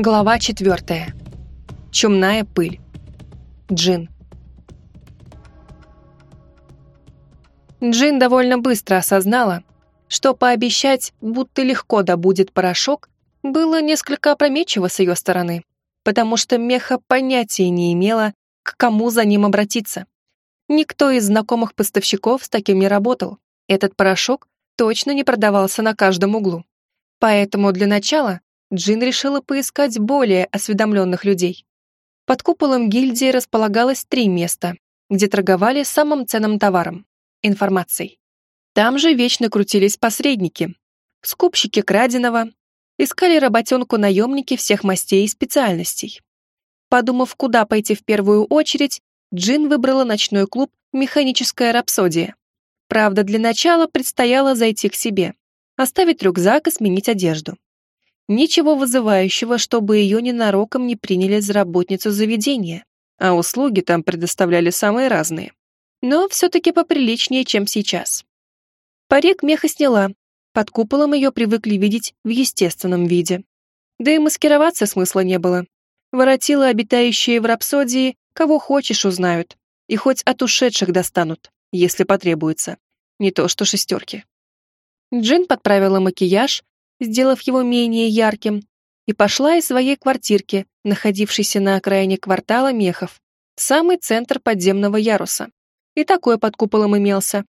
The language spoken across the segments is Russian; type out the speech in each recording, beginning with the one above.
Глава четвертая. Чумная пыль. Джин. Джин довольно быстро осознала, что пообещать, будто легко добудет порошок, было несколько опрометчиво с ее стороны, потому что Меха понятия не имела, к кому за ним обратиться. Никто из знакомых поставщиков с таким не работал. Этот порошок точно не продавался на каждом углу. Поэтому для начала Джин решила поискать более осведомленных людей. Под куполом гильдии располагалось три места, где торговали самым ценным товаром — информацией. Там же вечно крутились посредники, скупщики краденого, искали работенку наемники всех мастей и специальностей. Подумав, куда пойти в первую очередь, Джин выбрала ночной клуб «Механическая рапсодия». Правда, для начала предстояло зайти к себе, оставить рюкзак и сменить одежду. Ничего вызывающего, чтобы ее ненароком не приняли за работницу заведения, а услуги там предоставляли самые разные. Но все-таки поприличнее, чем сейчас. Парик меха сняла, под куполом ее привыкли видеть в естественном виде. Да и маскироваться смысла не было. Воротила, обитающие в рапсодии, кого хочешь узнают, и хоть от ушедших достанут, если потребуется. Не то что шестерки. Джин подправила макияж, сделав его менее ярким, и пошла из своей квартирки, находившейся на окраине квартала Мехов, самый центр подземного яруса. И такой под куполом имелся.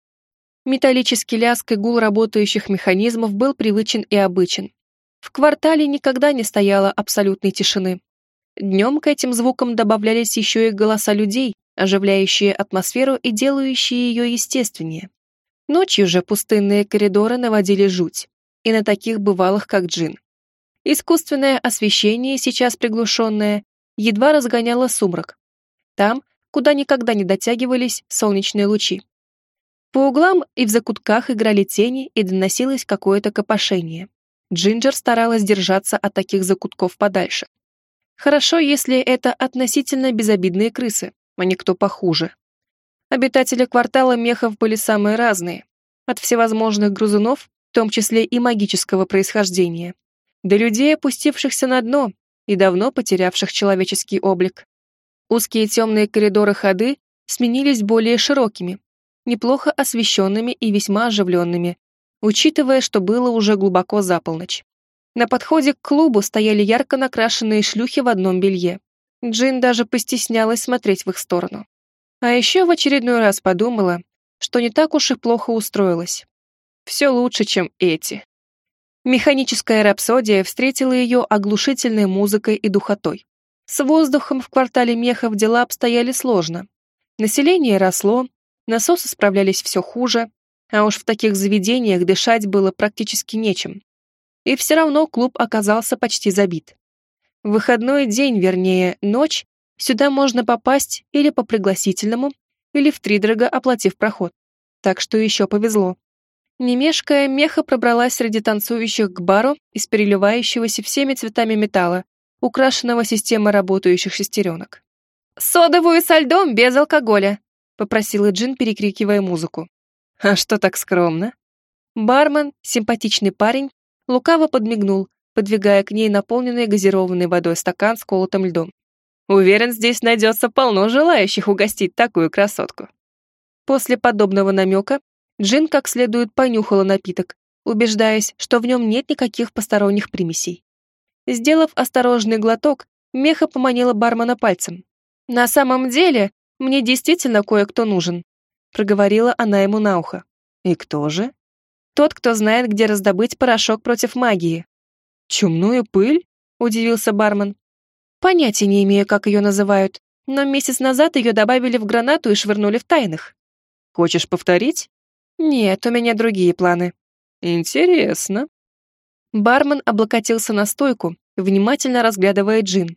Металлический лязг и гул работающих механизмов был привычен и обычен. В квартале никогда не стояло абсолютной тишины. Днем к этим звукам добавлялись еще и голоса людей, оживляющие атмосферу и делающие ее естественнее. Ночью же пустынные коридоры наводили жуть и на таких бывалых, как Джин. Искусственное освещение, сейчас приглушенное, едва разгоняло сумрак. Там, куда никогда не дотягивались солнечные лучи. По углам и в закутках играли тени и доносилось какое-то копошение. Джинджер старалась держаться от таких закутков подальше. Хорошо, если это относительно безобидные крысы, а не кто похуже. Обитатели квартала мехов были самые разные, от всевозможных грызунов том числе и магического происхождения, до людей, опустившихся на дно и давно потерявших человеческий облик. Узкие темные коридоры ходы сменились более широкими, неплохо освещенными и весьма оживленными, учитывая, что было уже глубоко за полночь. На подходе к клубу стояли ярко накрашенные шлюхи в одном белье. Джин даже постеснялась смотреть в их сторону. А еще в очередной раз подумала, что не так уж и плохо устроилась. Все лучше, чем эти. Механическая рапсодия встретила ее оглушительной музыкой и духотой. С воздухом в квартале Мехов дела обстояли сложно. Население росло, насосы справлялись все хуже, а уж в таких заведениях дышать было практически нечем. И все равно клуб оказался почти забит. В выходной день, вернее, ночь, сюда можно попасть или по пригласительному, или втридорога оплатив проход. Так что еще повезло. Не мешкая, меха пробралась среди танцующих к бару из переливающегося всеми цветами металла, украшенного системой работающих шестеренок. «Содовую со льдом без алкоголя», — попросила Джин, перекрикивая музыку. «А что так скромно?» Бармен, симпатичный парень, лукаво подмигнул, подвигая к ней наполненный газированной водой стакан с колотым льдом. «Уверен, здесь найдется полно желающих угостить такую красотку». После подобного намека Джин как следует понюхала напиток, убеждаясь, что в нем нет никаких посторонних примесей. Сделав осторожный глоток, Меха поманила бармена пальцем. «На самом деле, мне действительно кое-кто нужен», проговорила она ему на ухо. «И кто же?» «Тот, кто знает, где раздобыть порошок против магии». «Чумную пыль?» — удивился бармен. «Понятия не имею, как ее называют, но месяц назад ее добавили в гранату и швырнули в тайных». «Хочешь повторить?» «Нет, у меня другие планы». «Интересно». Бармен облокотился на стойку, внимательно разглядывая Джин.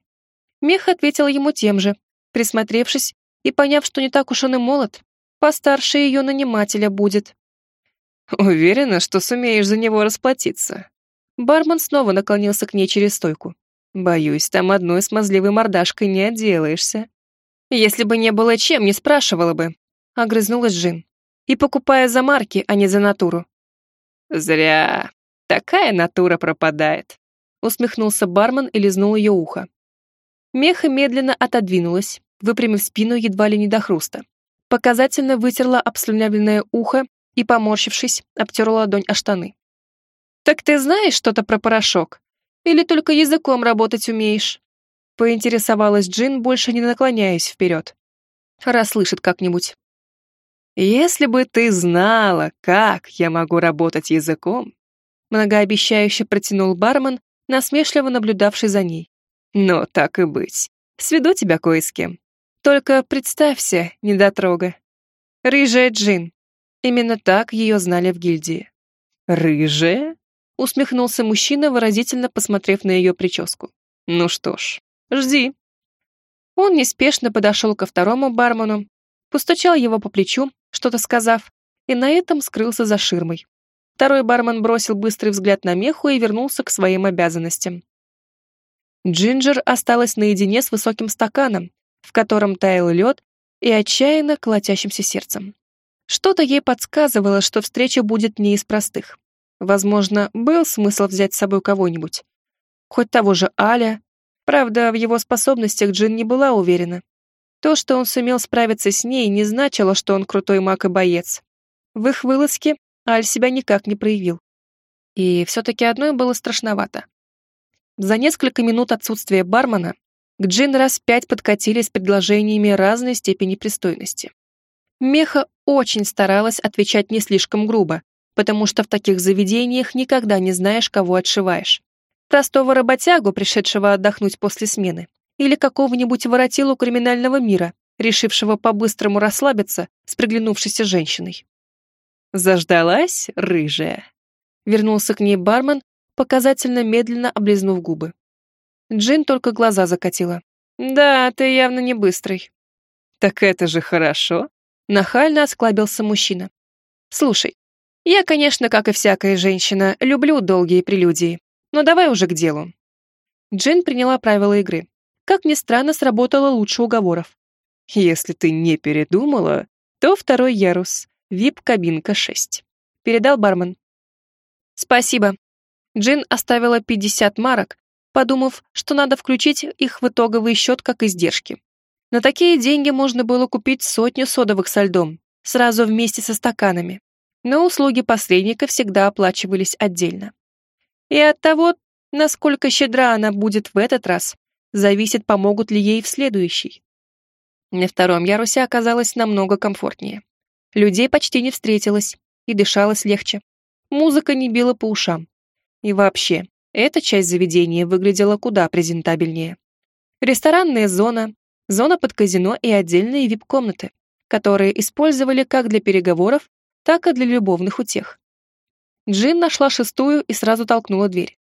Мех ответил ему тем же, присмотревшись и поняв, что не так уж он и молод, постарше ее нанимателя будет. «Уверена, что сумеешь за него расплатиться». Бармен снова наклонился к ней через стойку. «Боюсь, там одной смазливой мордашкой не отделаешься». «Если бы не было чем, не спрашивала бы», — огрызнулась Джин и покупая за марки, а не за натуру. Зря. Такая натура пропадает. усмехнулся бармен и лизнул ее ухо. Меха медленно отодвинулась, выпрямив спину едва ли не до хруста. Показательно вытерла обслюнявленное ухо и, поморщившись, обтерла ладонь о штаны. «Так ты знаешь что-то про порошок? Или только языком работать умеешь?» Поинтересовалась Джин, больше не наклоняясь вперед. Расслышит как-нибудь. «Если бы ты знала, как я могу работать языком», многообещающе протянул бармен, насмешливо наблюдавший за ней. «Но так и быть. Сведу тебя кое с кем. Только представься, недотрога. Рыжая Джин. Именно так ее знали в гильдии». «Рыжая?» усмехнулся мужчина, выразительно посмотрев на ее прическу. «Ну что ж, жди». Он неспешно подошел ко второму бармену, постучал его по плечу, что-то сказав, и на этом скрылся за ширмой. Второй бармен бросил быстрый взгляд на меху и вернулся к своим обязанностям. Джинджер осталась наедине с высоким стаканом, в котором таял лед и отчаянно колотящимся сердцем. Что-то ей подсказывало, что встреча будет не из простых. Возможно, был смысл взять с собой кого-нибудь. Хоть того же Аля. Правда, в его способностях Джин не была уверена. То, что он сумел справиться с ней, не значило, что он крутой маг и боец. В их вылазке Аль себя никак не проявил. И все-таки одной было страшновато. За несколько минут отсутствия бармена к Джин раз пять подкатили с предложениями разной степени пристойности. Меха очень старалась отвечать не слишком грубо, потому что в таких заведениях никогда не знаешь, кого отшиваешь. Простого работягу, пришедшего отдохнуть после смены, или какого-нибудь воротилу криминального мира, решившего по-быстрому расслабиться с приглянувшейся женщиной. «Заждалась, рыжая?» Вернулся к ней бармен, показательно медленно облизнув губы. Джин только глаза закатила. «Да, ты явно не быстрый». «Так это же хорошо!» Нахально осклабился мужчина. «Слушай, я, конечно, как и всякая женщина, люблю долгие прелюдии, но давай уже к делу. Джин приняла правила игры. Как ни странно, сработало лучше уговоров. Если ты не передумала, то второй ярус, вип-кабинка 6. Передал бармен. Спасибо. Джин оставила 50 марок, подумав, что надо включить их в итоговый счет как издержки. На такие деньги можно было купить сотню содовых со льдом, сразу вместе со стаканами но услуги посредника всегда оплачивались отдельно. И от того, насколько щедра она будет в этот раз, зависит, помогут ли ей в следующий. На втором ярусе оказалось намного комфортнее. Людей почти не встретилось, и дышалось легче. Музыка не била по ушам. И вообще, эта часть заведения выглядела куда презентабельнее. Ресторанная зона, зона под казино и отдельные вип-комнаты, которые использовали как для переговоров, так и для любовных утех. Джин нашла шестую и сразу толкнула дверь.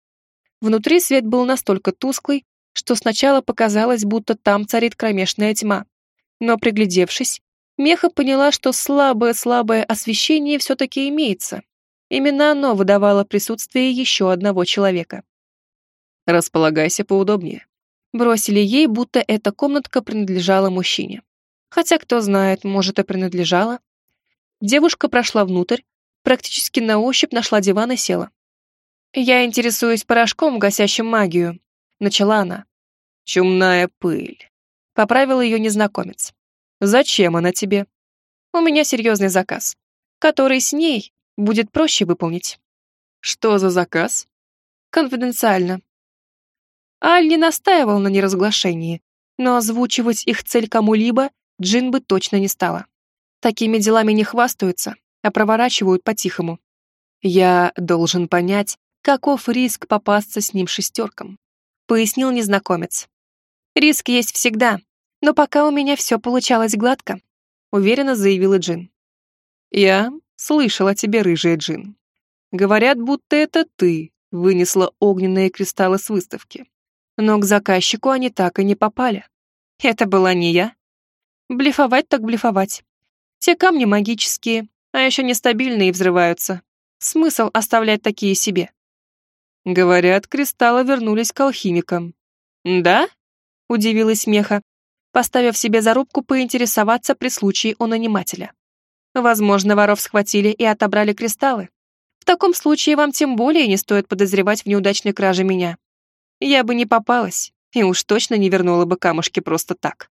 Внутри свет был настолько тусклый, что сначала показалось, будто там царит кромешная тьма. Но приглядевшись, Меха поняла, что слабое-слабое освещение все-таки имеется. Именно оно выдавало присутствие еще одного человека. «Располагайся поудобнее». Бросили ей, будто эта комнатка принадлежала мужчине. Хотя, кто знает, может, и принадлежала. Девушка прошла внутрь, практически на ощупь нашла диван и села. «Я интересуюсь порошком, гасящим магию», — начала она. «Чумная пыль», — поправил ее незнакомец. «Зачем она тебе?» «У меня серьезный заказ, который с ней будет проще выполнить». «Что за заказ?» «Конфиденциально». Аль не настаивал на неразглашении, но озвучивать их цель кому-либо Джин бы точно не стала. Такими делами не хвастаются, а проворачивают по-тихому. Я должен понять, каков риск попасться с ним шестеркам, пояснил незнакомец. Риск есть всегда, но пока у меня все получалось гладко, уверенно заявила Джин. Я слышала о тебе, рыжая Джин. Говорят, будто это ты вынесла огненные кристаллы с выставки. Но к заказчику они так и не попали. Это была не я. Блефовать так блефовать. Те камни магические, а еще нестабильные взрываются. Смысл оставлять такие себе? Говорят, кристаллы вернулись к алхимикам. Да? Удивилась Меха, поставив себе зарубку поинтересоваться при случае у нанимателя. Возможно, воров схватили и отобрали кристаллы. В таком случае вам тем более не стоит подозревать в неудачной краже меня. я бы не попалась и уж точно не вернула бы камушки просто так.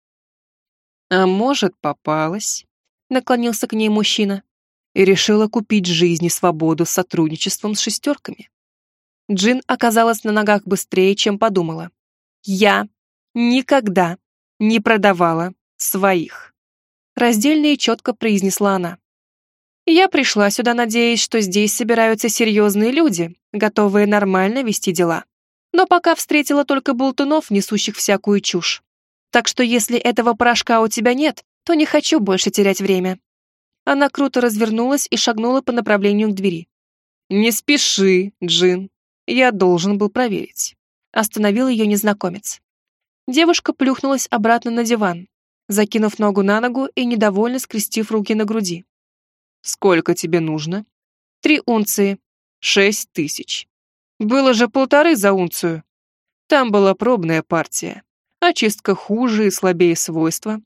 А может, попалась, наклонился к ней мужчина и решила купить жизнь и свободу сотрудничеством с шестерками. Джин оказалась на ногах быстрее, чем подумала. «Я никогда не продавала своих», — раздельно и четко произнесла она. «Я пришла сюда, надеясь, что здесь собираются серьезные люди, готовые нормально вести дела. Но пока встретила только болтунов, несущих всякую чушь. Так что если этого порошка у тебя нет, то не хочу больше терять время». Она круто развернулась и шагнула по направлению к двери. «Не спеши, Джин. Я должен был проверить». Остановил ее незнакомец. Девушка плюхнулась обратно на диван, закинув ногу на ногу и недовольно скрестив руки на груди. «Сколько тебе нужно?» «Три унции». «Шесть тысяч». «Было же полторы за унцию». Там была пробная партия. Очистка хуже и слабее свойства.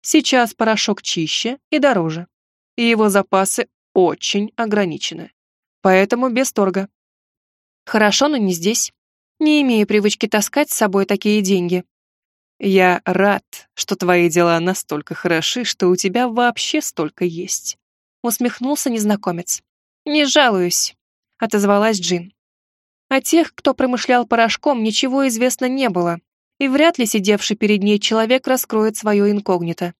Сейчас порошок чище и дороже. И его запасы очень ограничены. Поэтому без торга. Хорошо, но не здесь. Не имею привычки таскать с собой такие деньги. Я рад, что твои дела настолько хороши, что у тебя вообще столько есть. Усмехнулся незнакомец. Не жалуюсь, отозвалась Джин. О тех, кто промышлял порошком, ничего известно не было, и вряд ли сидевший перед ней человек раскроет свое инкогнито.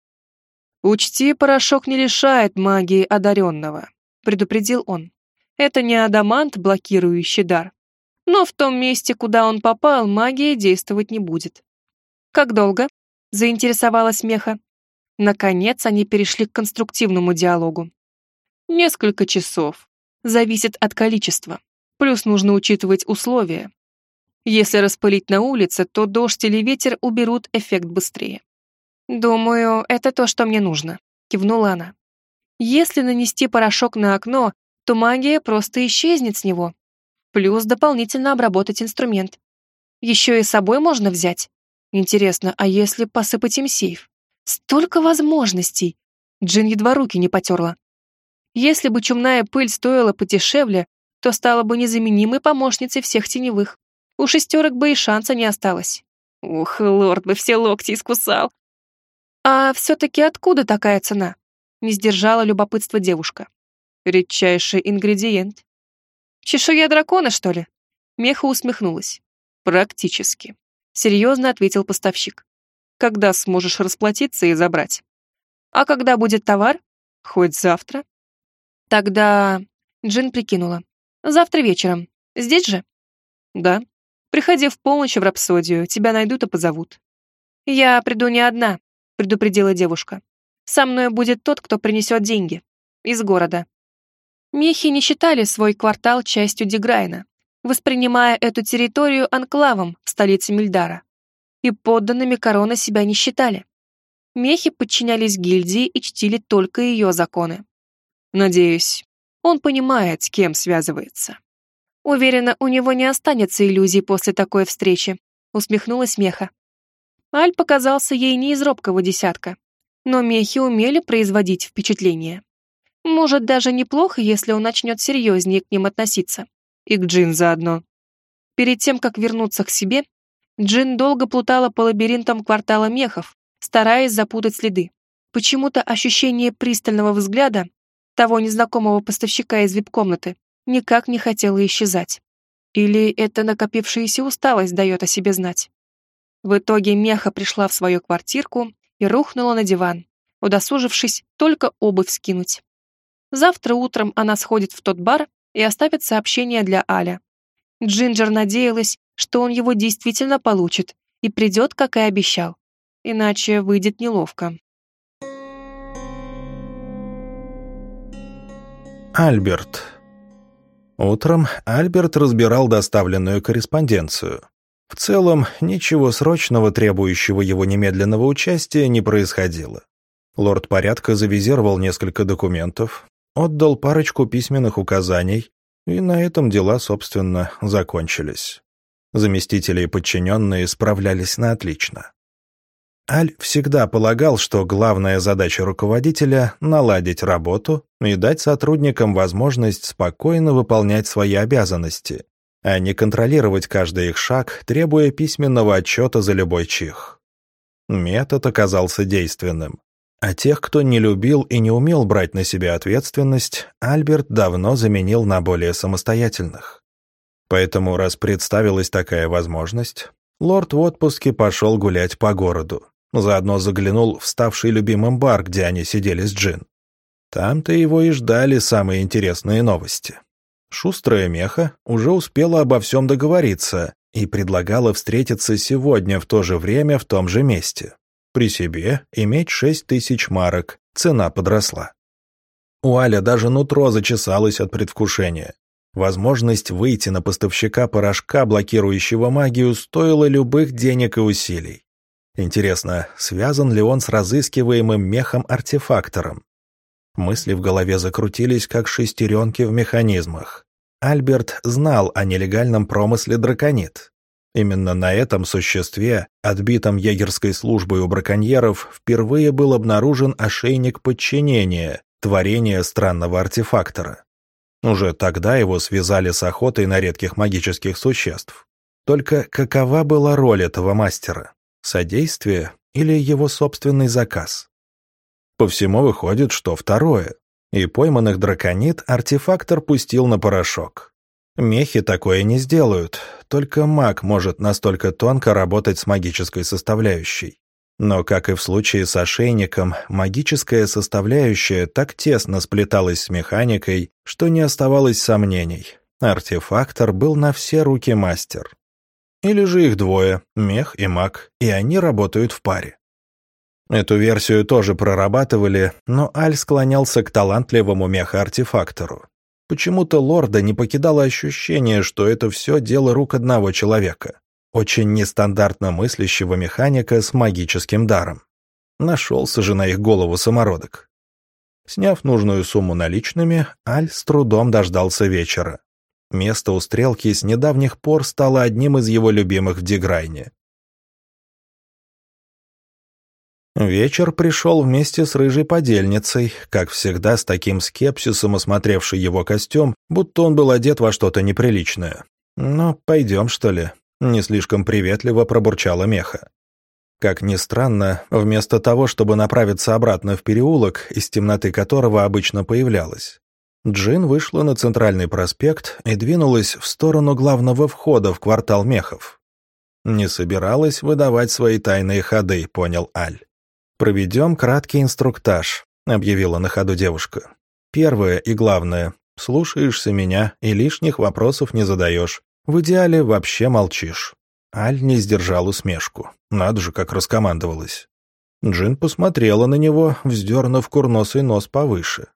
«Учти, порошок не лишает магии одаренного», — предупредил он. «Это не адамант, блокирующий дар. Но в том месте, куда он попал, магия действовать не будет». «Как долго?» — заинтересовалась Меха. Наконец они перешли к конструктивному диалогу. «Несколько часов. Зависит от количества. Плюс нужно учитывать условия. Если распылить на улице, то дождь или ветер уберут эффект быстрее. «Думаю, это то, что мне нужно», — кивнула она. «Если нанести порошок на окно, то магия просто исчезнет с него. Плюс дополнительно обработать инструмент. Еще и с собой можно взять. Интересно, а если посыпать им сейф? Столько возможностей!» Джин едва руки не потерла. Если бы чумная пыль стоила подешевле, то стала бы незаменимой помощницей всех теневых. У шестерок бы и шанса не осталось. Ух, лорд бы все локти искусал. А все-таки откуда такая цена? Не сдержала любопытство девушка. Редчайший ингредиент. Чешуя дракона, что ли? Меха усмехнулась. Практически. Серьезно ответил поставщик. Когда сможешь расплатиться и забрать? А когда будет товар? Хоть завтра. Тогда... Джин прикинула. Завтра вечером. Здесь же? Да. Приходи в полночь в рапсодию, тебя найдут и позовут. Я приду не одна, предупредила девушка. Со мной будет тот, кто принесет деньги. Из города. Мехи не считали свой квартал частью Деграйна, воспринимая эту территорию анклавом в столице Мильдара. И подданными короны себя не считали. Мехи подчинялись гильдии и чтили только ее законы. Надеюсь, он понимает, с кем связывается. Уверена, у него не останется иллюзий после такой встречи, усмехнулась Меха. Аль показался ей не из робкого десятка, но мехи умели производить впечатление. Может, даже неплохо, если он начнет серьезнее к ним относиться. И к Джин заодно. Перед тем, как вернуться к себе, Джин долго плутала по лабиринтам квартала мехов, стараясь запутать следы. Почему-то ощущение пристального взгляда того незнакомого поставщика из вип-комнаты никак не хотела исчезать. Или это накопившаяся усталость дает о себе знать. В итоге Меха пришла в свою квартирку и рухнула на диван, удосужившись только обувь скинуть. Завтра утром она сходит в тот бар и оставит сообщение для Аля. Джинджер надеялась, что он его действительно получит и придет, как и обещал. Иначе выйдет неловко. Альберт Утром Альберт разбирал доставленную корреспонденцию. В целом, ничего срочного, требующего его немедленного участия, не происходило. Лорд порядка завизировал несколько документов, отдал парочку письменных указаний, и на этом дела, собственно, закончились. Заместители и подчиненные справлялись на отлично. Аль всегда полагал, что главная задача руководителя — наладить работу и дать сотрудникам возможность спокойно выполнять свои обязанности, а не контролировать каждый их шаг, требуя письменного отчета за любой чих. Метод оказался действенным. А тех, кто не любил и не умел брать на себя ответственность, Альберт давно заменил на более самостоятельных. Поэтому, раз представилась такая возможность, лорд в отпуске пошел гулять по городу. Заодно заглянул в ставший любимым бар, где они сидели с Джин. Там-то его и ждали самые интересные новости. Шустрая меха уже успела обо всем договориться и предлагала встретиться сегодня в то же время в том же месте. При себе иметь шесть тысяч марок, цена подросла. У Аля даже нутро зачесалось от предвкушения. Возможность выйти на поставщика порошка, блокирующего магию, стоила любых денег и усилий. Интересно, связан ли он с разыскиваемым мехом-артефактором? Мысли в голове закрутились, как шестеренки в механизмах. Альберт знал о нелегальном промысле драконит. Именно на этом существе, отбитом егерской службой у браконьеров, впервые был обнаружен ошейник подчинения, творение странного артефактора. Уже тогда его связали с охотой на редких магических существ. Только какова была роль этого мастера? Содействие или его собственный заказ? По всему выходит, что второе. И пойманных драконит артефактор пустил на порошок. Мехи такое не сделают, только маг может настолько тонко работать с магической составляющей. Но, как и в случае с ошейником, магическая составляющая так тесно сплеталась с механикой, что не оставалось сомнений. Артефактор был на все руки мастер. Или же их двое, мех и маг, и они работают в паре. Эту версию тоже прорабатывали, но Аль склонялся к талантливому меха-артефактору. Почему-то лорда не покидало ощущение, что это все дело рук одного человека очень нестандартно мыслящего механика с магическим даром. Нашелся же на их голову самородок. Сняв нужную сумму наличными, Аль с трудом дождался вечера. Место у стрелки с недавних пор стало одним из его любимых в Деграйне. Вечер пришел вместе с рыжей подельницей, как всегда с таким скепсисом осмотревший его костюм, будто он был одет во что-то неприличное. «Ну, пойдем, что ли?» Не слишком приветливо пробурчала меха. Как ни странно, вместо того, чтобы направиться обратно в переулок, из темноты которого обычно появлялась, Джин вышла на центральный проспект и двинулась в сторону главного входа в квартал мехов. Не собиралась выдавать свои тайные ходы, понял Аль. «Проведем краткий инструктаж», — объявила на ходу девушка. «Первое и главное — слушаешься меня и лишних вопросов не задаешь. В идеале вообще молчишь. Аль не сдержал усмешку. Надо же, как раскомандовалась. Джин посмотрела на него, вздернув курносый нос повыше.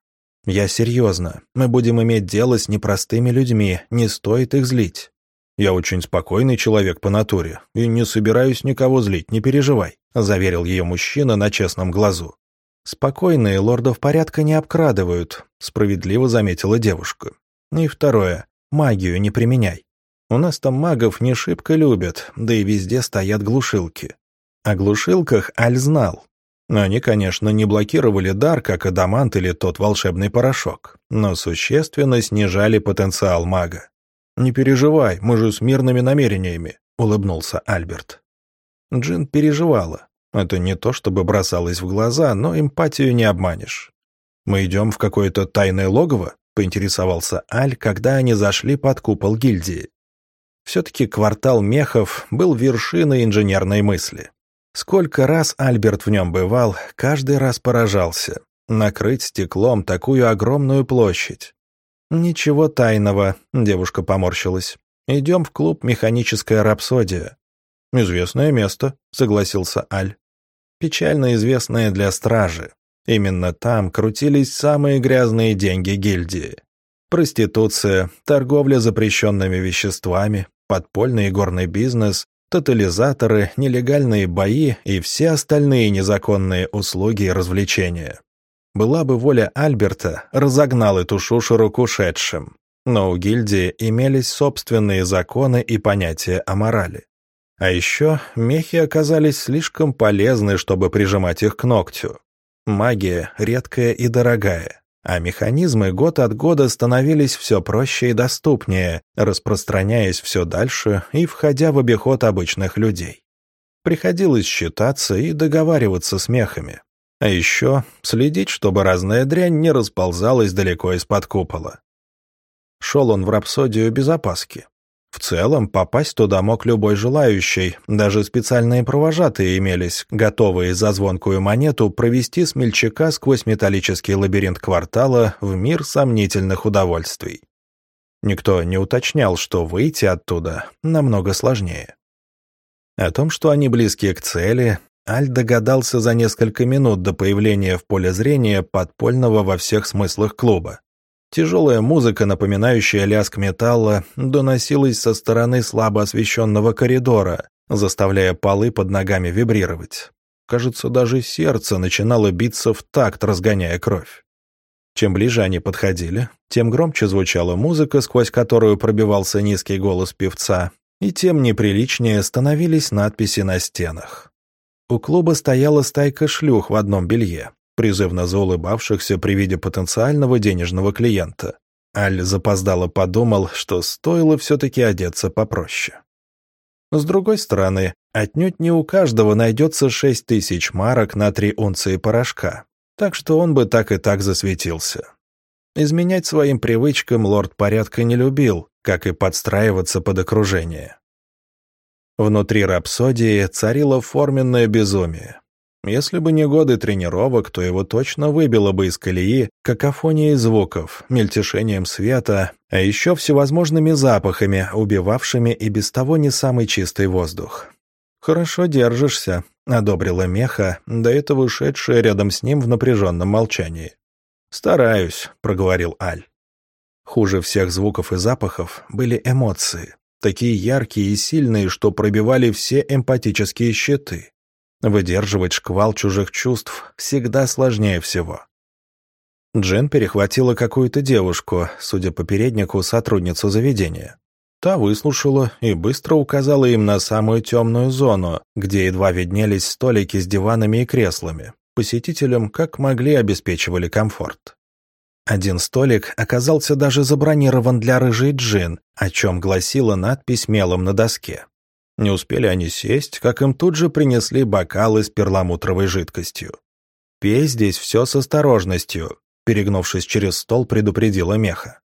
«Я серьезно. Мы будем иметь дело с непростыми людьми, не стоит их злить. Я очень спокойный человек по натуре и не собираюсь никого злить, не переживай», заверил ее мужчина на честном глазу. «Спокойные лордов порядка не обкрадывают», справедливо заметила девушка. «И второе. Магию не применяй. У нас там магов не шибко любят, да и везде стоят глушилки. О глушилках Аль знал. Они, конечно, не блокировали дар, как адамант или тот волшебный порошок, но существенно снижали потенциал мага. «Не переживай, мы же с мирными намерениями», — улыбнулся Альберт. Джин переживала. Это не то, чтобы бросалось в глаза, но эмпатию не обманешь. «Мы идем в какое-то тайное логово?» — поинтересовался Аль, когда они зашли под купол гильдии. Все-таки квартал мехов был вершиной инженерной мысли. Сколько раз Альберт в нем бывал, каждый раз поражался. Накрыть стеклом такую огромную площадь. «Ничего тайного», — девушка поморщилась. «Идем в клуб «Механическая рапсодия». «Известное место», — согласился Аль. «Печально известное для стражи. Именно там крутились самые грязные деньги гильдии. Проституция, торговля запрещенными веществами, подпольный горный бизнес, тотализаторы, нелегальные бои и все остальные незаконные услуги и развлечения. Была бы воля Альберта, разогнал эту шушеру к ушедшим. Но у гильдии имелись собственные законы и понятия о морали. А еще мехи оказались слишком полезны, чтобы прижимать их к ногтю. Магия редкая и дорогая. а механизмы год от года становились все проще и доступнее, распространяясь все дальше и входя в обиход обычных людей. Приходилось считаться и договариваться с мехами. А еще следить, чтобы разная дрянь не расползалась далеко из-под купола. Шел он в рапсодию без опаски. В целом, попасть туда мог любой желающий, даже специальные провожатые имелись, готовые за звонкую монету провести смельчака сквозь металлический лабиринт квартала в мир сомнительных удовольствий. Никто не уточнял, что выйти оттуда намного сложнее. О том, что они близки к цели, Аль догадался за несколько минут до появления в поле зрения подпольного во всех смыслах клуба. Тяжелая музыка, напоминающая лязг металла, доносилась со стороны слабо освещенного коридора, заставляя полы под ногами вибрировать. Кажется, даже сердце начинало биться в такт, разгоняя кровь. Чем ближе они подходили, тем громче звучала музыка, сквозь которую пробивался низкий голос певца, и тем неприличнее становились надписи на стенах. У клуба стояла стайка шлюх в одном белье призывно заулыбавшихся при виде потенциального денежного клиента. Аль запоздало подумал, что стоило все-таки одеться попроще. С другой стороны, отнюдь не у каждого найдется шесть тысяч марок на три унции порошка, так что он бы так и так засветился. Изменять своим привычкам лорд порядка не любил, как и подстраиваться под окружение. Внутри рапсодии царило форменное безумие. Если бы не годы тренировок, то его точно выбило бы из колеи какофонией звуков, мельтешением света, а еще всевозможными запахами, убивавшими и без того не самый чистый воздух. «Хорошо держишься», — одобрила Меха, до этого шедшая рядом с ним в напряженном молчании. «Стараюсь», — проговорил Аль. Хуже всех звуков и запахов были эмоции, такие яркие и сильные, что пробивали все эмпатические щиты. Выдерживать шквал чужих чувств всегда сложнее всего. Джен перехватила какую-то девушку, судя по переднику, сотрудницу заведения. Та выслушала и быстро указала им на самую темную зону, где едва виднелись столики с диванами и креслами. Посетителям как могли обеспечивали комфорт. Один столик оказался даже забронирован для рыжей джин, о чем гласила надпись мелом на доске. Не успели они сесть, как им тут же принесли бокалы с перламутровой жидкостью. «Пей здесь все с осторожностью», — перегнувшись через стол, предупредила Меха.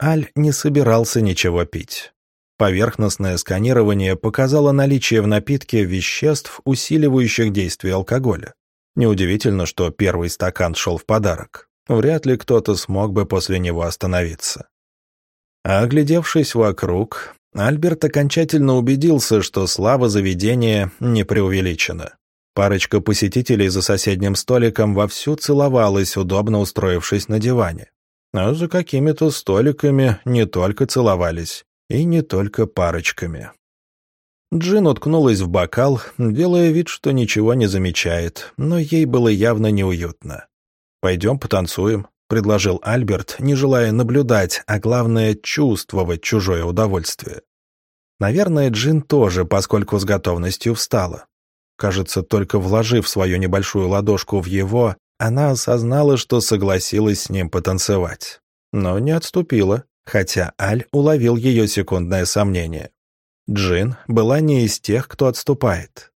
Аль не собирался ничего пить. Поверхностное сканирование показало наличие в напитке веществ, усиливающих действие алкоголя. Неудивительно, что первый стакан шел в подарок. Вряд ли кто-то смог бы после него остановиться. А оглядевшись вокруг, Альберт окончательно убедился, что слава заведения не преувеличена. Парочка посетителей за соседним столиком вовсю целовалась, удобно устроившись на диване. А за какими-то столиками не только целовались, и не только парочками. Джин уткнулась в бокал, делая вид, что ничего не замечает, но ей было явно неуютно. «Пойдем потанцуем», предложил Альберт, не желая наблюдать, а главное чувствовать чужое удовольствие. Наверное, Джин тоже, поскольку с готовностью встала. Кажется, только вложив свою небольшую ладошку в его, она осознала, что согласилась с ним потанцевать. Но не отступила, хотя Аль уловил ее секундное сомнение. Джин была не из тех, кто отступает.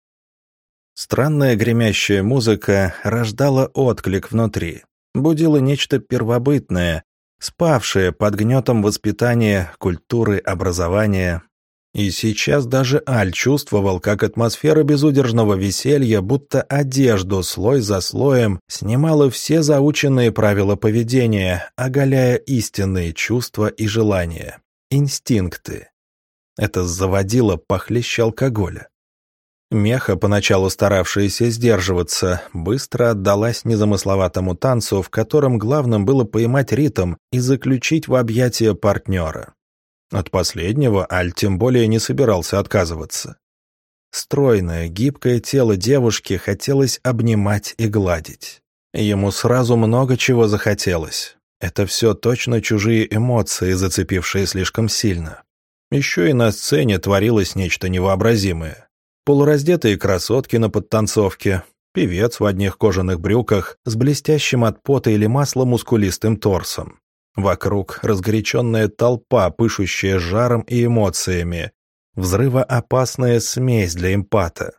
Странная гремящая музыка рождала отклик внутри, будило нечто первобытное, спавшее под гнетом воспитания, культуры, образования. И сейчас даже Аль чувствовал, как атмосфера безудержного веселья, будто одежду слой за слоем, снимала все заученные правила поведения, оголяя истинные чувства и желания, инстинкты. Это заводило похлеще алкоголя. Меха, поначалу старавшаяся сдерживаться, быстро отдалась незамысловатому танцу, в котором главным было поймать ритм и заключить в объятия партнера. От последнего Аль тем более не собирался отказываться. Стройное, гибкое тело девушки хотелось обнимать и гладить. Ему сразу много чего захотелось. Это все точно чужие эмоции, зацепившие слишком сильно. Еще и на сцене творилось нечто невообразимое полураздетые красотки на подтанцовке, певец в одних кожаных брюках с блестящим от пота или масла мускулистым торсом. Вокруг разгоряченная толпа, пышущая жаром и эмоциями. Взрывоопасная смесь для эмпата.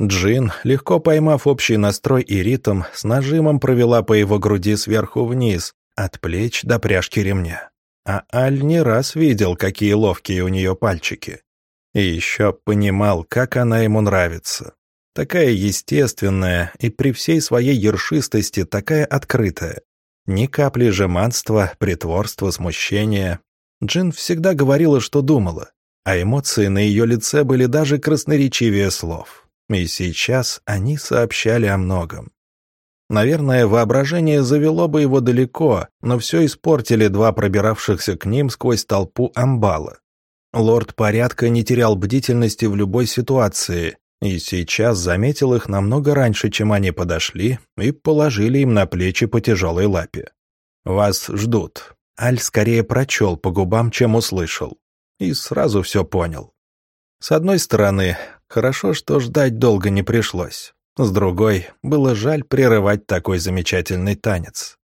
Джин, легко поймав общий настрой и ритм, с нажимом провела по его груди сверху вниз, от плеч до пряжки ремня. А Аль не раз видел, какие ловкие у нее пальчики. И еще понимал, как она ему нравится. Такая естественная и при всей своей ершистости такая открытая. Ни капли жеманства, притворства, смущения. Джин всегда говорила, что думала, а эмоции на ее лице были даже красноречивее слов. И сейчас они сообщали о многом. Наверное, воображение завело бы его далеко, но все испортили два пробиравшихся к ним сквозь толпу амбала. Лорд порядка не терял бдительности в любой ситуации, и сейчас заметил их намного раньше, чем они подошли, и положили им на плечи по тяжелой лапе. «Вас ждут». Аль скорее прочел по губам, чем услышал. И сразу все понял. С одной стороны, хорошо, что ждать долго не пришлось. С другой, было жаль прерывать такой замечательный танец.